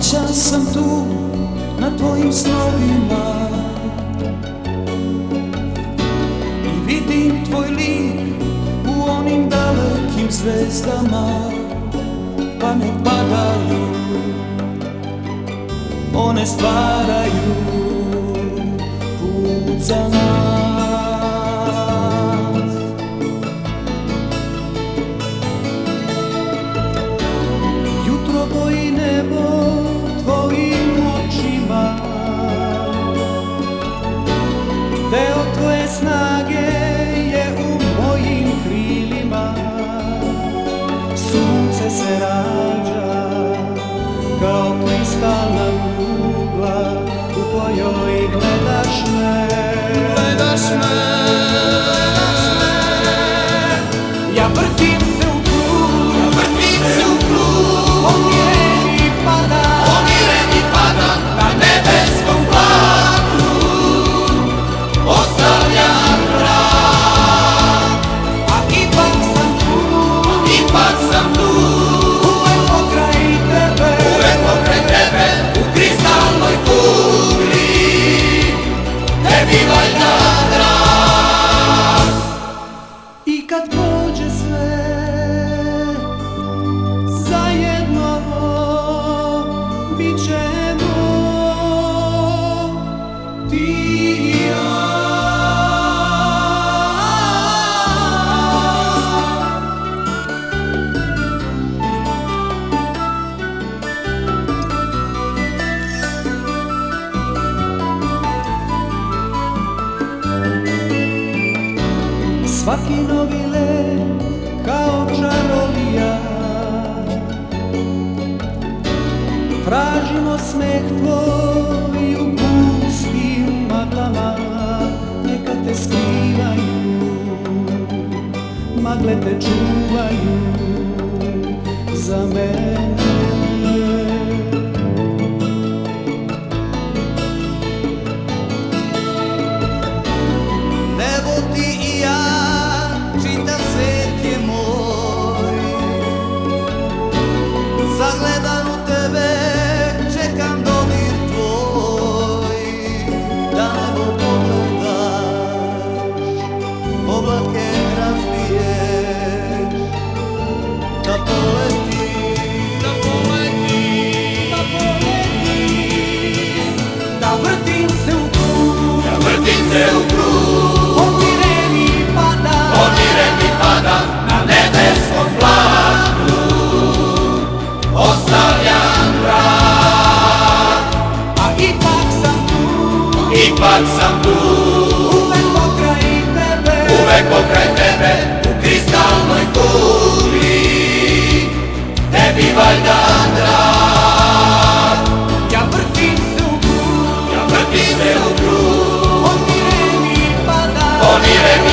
Osjećam sam tu na tvojim snovima. I vidim tvoj lik u onim dalekim zvezdama Pa ne padaju, one stvaraju put za nas se rađa kao kristalna kugla U kojoj gledaš me. Gledaš me kad prođe Svaki novi let kao čarolija Tražimo smeh tvoj u pustim maglama Neka te skrivaju, magle te čuvaju za mene uvijek sam tu. Uvek pokraj tebe. Uvek pokraj tebe U kristalnoj kuli Tebi valjda drag Ja vrtim se u krug. Ja vrtim se u krug. Onire mi pada. Onire mi